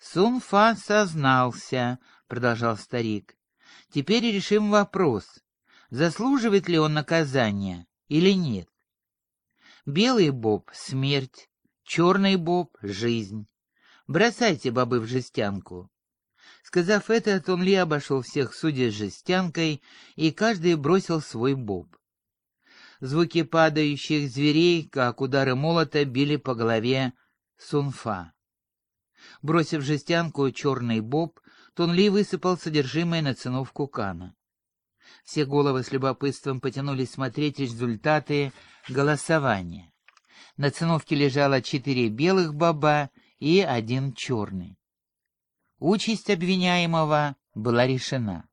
Сунфа сознался, — продолжал старик. Теперь решим вопрос, заслуживает ли он наказания или нет. Белый боб — смерть, черный боб — жизнь. Бросайте бобы в жестянку. Сказав это, Тонли обошел всех судей с жестянкой, и каждый бросил свой боб. Звуки падающих зверей, как удары молота, били по голове Сунфа. Бросив жестянку черный боб, Тунли высыпал содержимое на циновку кана. Все головы с любопытством потянулись смотреть результаты голосования. На циновке лежало четыре белых боба и один черный. Участь обвиняемого была решена.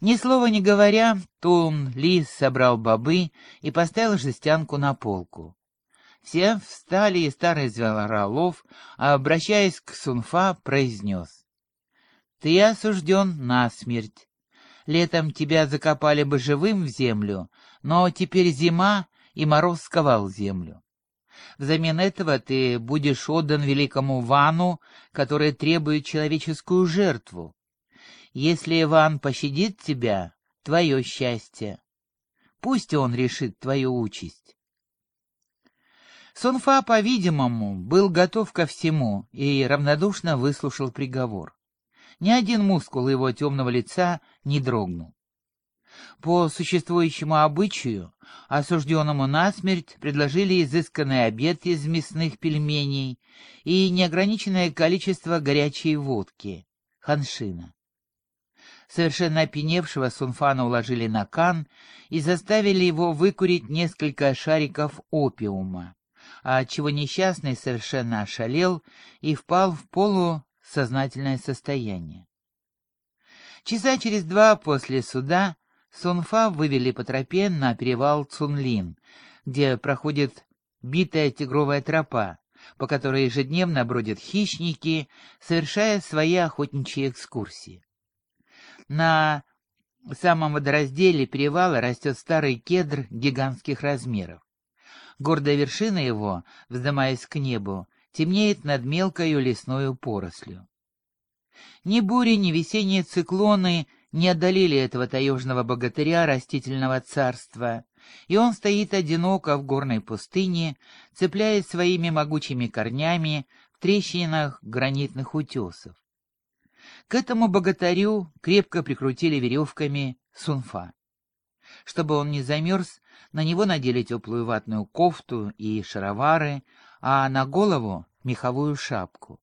Ни слова не говоря, Тун Ли собрал бобы и поставил жестянку на полку. Все встали, и старый Зверолов, обращаясь к Сунфа, произнес. «Ты осужден на смерть. Летом тебя закопали бы живым в землю, но теперь зима, и мороз сковал землю. Взамен этого ты будешь отдан великому Вану, который требует человеческую жертву. Если Иван пощадит тебя, твое счастье. Пусть он решит твою участь. Сунфа, по-видимому, был готов ко всему и равнодушно выслушал приговор. Ни один мускул его темного лица не дрогнул. По существующему обычаю, осужденному на смерть предложили изысканный обед из мясных пельменей и неограниченное количество горячей водки, ханшина. Совершенно опьяневшего Сунфана уложили на кан и заставили его выкурить несколько шариков опиума, отчего несчастный совершенно ошалел и впал в полусознательное состояние. Часа через два после суда Сунфа вывели по тропе на перевал Цунлин, где проходит битая тигровая тропа, по которой ежедневно бродят хищники, совершая свои охотничьи экскурсии. На самом водоразделе перевала растет старый кедр гигантских размеров. Гордая вершина его, вздымаясь к небу, темнеет над мелкою лесною порослью. Ни бури, ни весенние циклоны не одолели этого таежного богатыря растительного царства, и он стоит одиноко в горной пустыне, цепляясь своими могучими корнями в трещинах гранитных утесов. К этому богатырю крепко прикрутили веревками сунфа. Чтобы он не замерз, на него надели теплую ватную кофту и шаровары, а на голову — меховую шапку.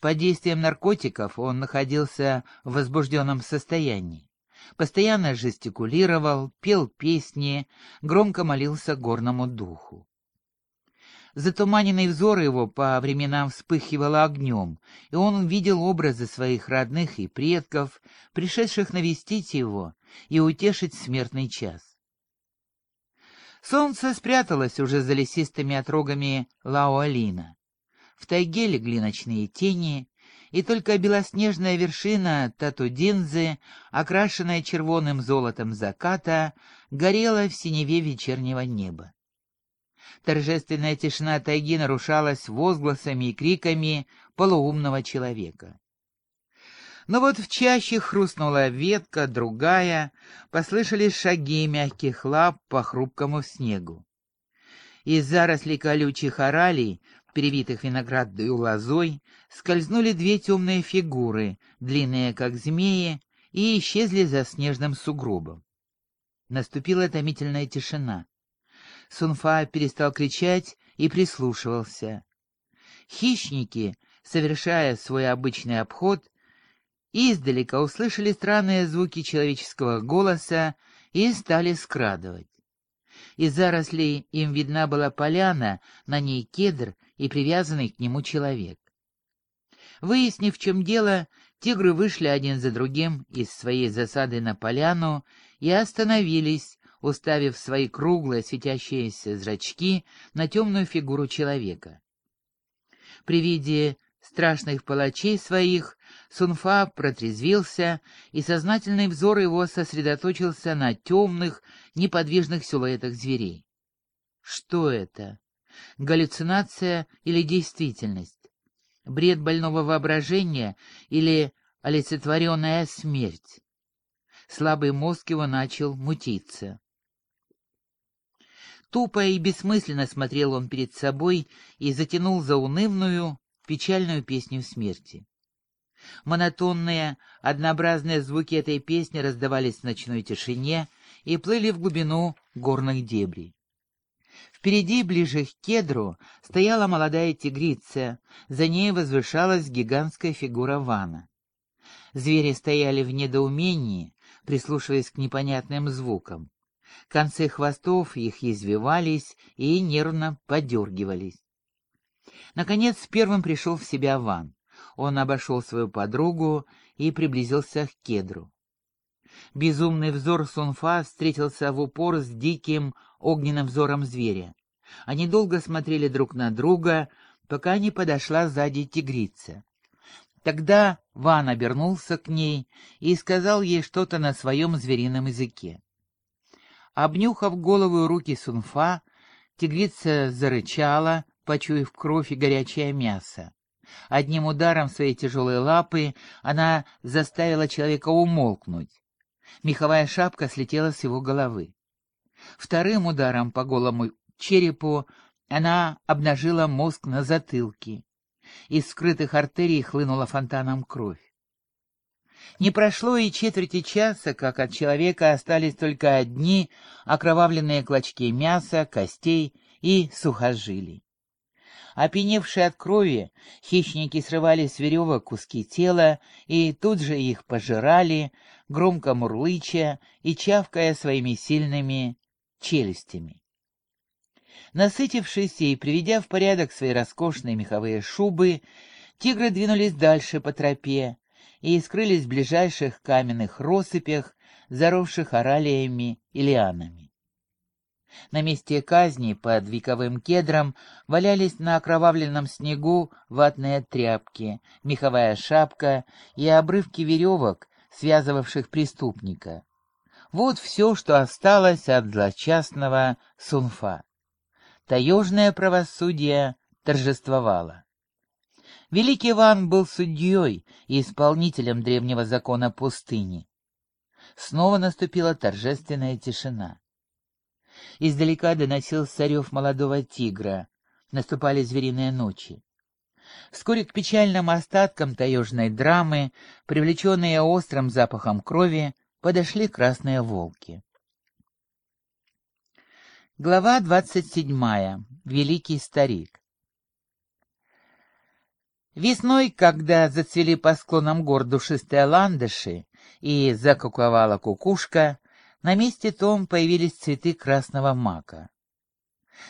Под действием наркотиков он находился в возбужденном состоянии. Постоянно жестикулировал, пел песни, громко молился горному духу. Затуманенный взор его по временам вспыхивал огнем, и он видел образы своих родных и предков, пришедших навестить его и утешить смертный час. Солнце спряталось уже за лесистыми отрогами Лаоалина. В тайге легли ночные тени, и только белоснежная вершина Татудинзы, окрашенная червоным золотом заката, горела в синеве вечернего неба. Торжественная тишина тайги нарушалась возгласами и криками полуумного человека. Но вот в чаще хрустнула ветка, другая, послышались шаги мягких лап по хрупкому снегу. Из зарослей колючих оралей перевитых виноградной лозой, скользнули две темные фигуры, длинные как змеи, и исчезли за снежным сугробом. Наступила томительная тишина. Сунфа перестал кричать и прислушивался. Хищники, совершая свой обычный обход, издалека услышали странные звуки человеческого голоса и стали скрадывать. Из зарослей им видна была поляна, на ней кедр и привязанный к нему человек. Выяснив, в чем дело, тигры вышли один за другим из своей засады на поляну и остановились, уставив свои круглые светящиеся зрачки на темную фигуру человека. При виде страшных палачей своих Сунфа протрезвился, и сознательный взор его сосредоточился на темных, неподвижных силуэтах зверей. Что это? галлюцинация или действительность. бред больного воображения или олицетворенная смерть. Слабый мозг его начал мутиться. Тупо и бессмысленно смотрел он перед собой и затянул заунывную, печальную песню смерти. Монотонные, однообразные звуки этой песни раздавались в ночной тишине и плыли в глубину горных дебрей. Впереди, ближе к кедру, стояла молодая тигрица, за ней возвышалась гигантская фигура Вана. Звери стояли в недоумении, прислушиваясь к непонятным звукам. Концы хвостов их извивались и нервно подергивались. Наконец первым пришел в себя Ван. Он обошел свою подругу и приблизился к кедру. Безумный взор Сунфа встретился в упор с диким огненным взором зверя. Они долго смотрели друг на друга, пока не подошла сзади тигрица. Тогда Ван обернулся к ней и сказал ей что-то на своем зверином языке. Обнюхав голову и руки Сунфа, тигрица зарычала, почуяв кровь и горячее мясо. Одним ударом своей тяжелой лапы она заставила человека умолкнуть. Меховая шапка слетела с его головы. Вторым ударом по голому черепу она обнажила мозг на затылке. Из скрытых артерий хлынула фонтаном кровь. Не прошло и четверти часа, как от человека остались только одни окровавленные клочки мяса, костей и сухожилий. Опьяневшие от крови, хищники срывали с веревок куски тела и тут же их пожирали, громко мурлыча и чавкая своими сильными челюстями. Насытившись и приведя в порядок свои роскошные меховые шубы, тигры двинулись дальше по тропе и скрылись в ближайших каменных россыпях, заросших оралиями и лианами. На месте казни под вековым кедром валялись на окровавленном снегу ватные тряпки, меховая шапка и обрывки веревок, связывавших преступника. Вот все, что осталось от злочастного Сунфа. Таежное правосудие торжествовало. Великий Иван был судьей и исполнителем древнего закона пустыни. Снова наступила торжественная тишина. Издалека доносился рев молодого тигра. Наступали звериные ночи. Вскоре к печальным остаткам таежной драмы, привлеченные острым запахом крови, подошли красные волки. Глава двадцать седьмая. Великий старик. Весной, когда зацвели по склонам гор душистые ландыши и закуковала кукушка, на месте том появились цветы красного мака.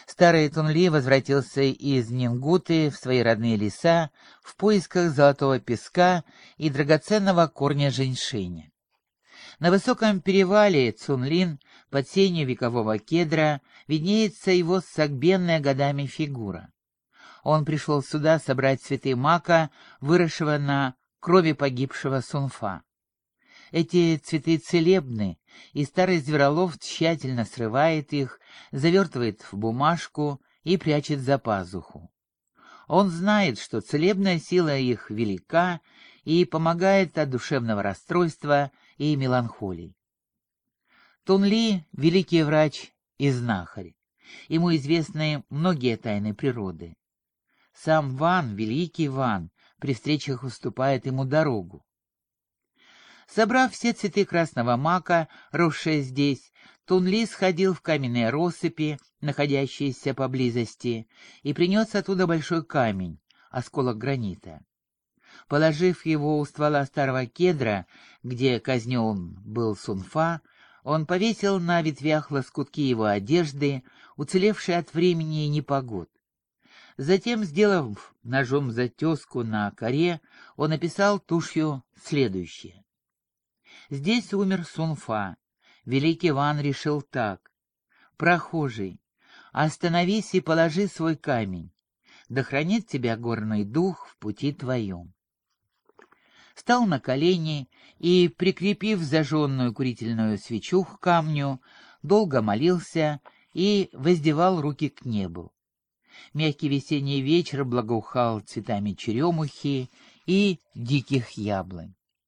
Старый Тунли возвратился из Нингуты в свои родные леса в поисках золотого песка и драгоценного корня женьшеня. На высоком перевале Цунлин, под сенью векового кедра, виднеется его согбенная годами фигура. Он пришел сюда собрать цветы мака, выросшего на крови погибшего Сунфа. Эти цветы целебны, и старый зверолов тщательно срывает их, завертывает в бумажку и прячет за пазуху. Он знает, что целебная сила их велика и помогает от душевного расстройства и меланхолии. Тунли — великий врач и знахарь. Ему известны многие тайны природы. Сам Ван, великий Ван, при встречах уступает ему дорогу. Собрав все цветы красного мака, росшие здесь, Тунли сходил в каменные россыпи, находящиеся поблизости, и принес оттуда большой камень, осколок гранита. Положив его у ствола старого кедра, где казнен был Сунфа, он повесил на ветвях лоскутки его одежды, уцелевшие от времени и непогод. Затем, сделав ножом затеску на коре, он написал тушью следующее. Здесь умер Сунфа. Великий Иван решил так. «Прохожий, остановись и положи свой камень. Да хранит тебя горный дух в пути твоем». Стал на колени и, прикрепив зажженную курительную свечу к камню, долго молился и воздевал руки к небу. Мягкий весенний вечер благоухал цветами черемухи и диких яблонь.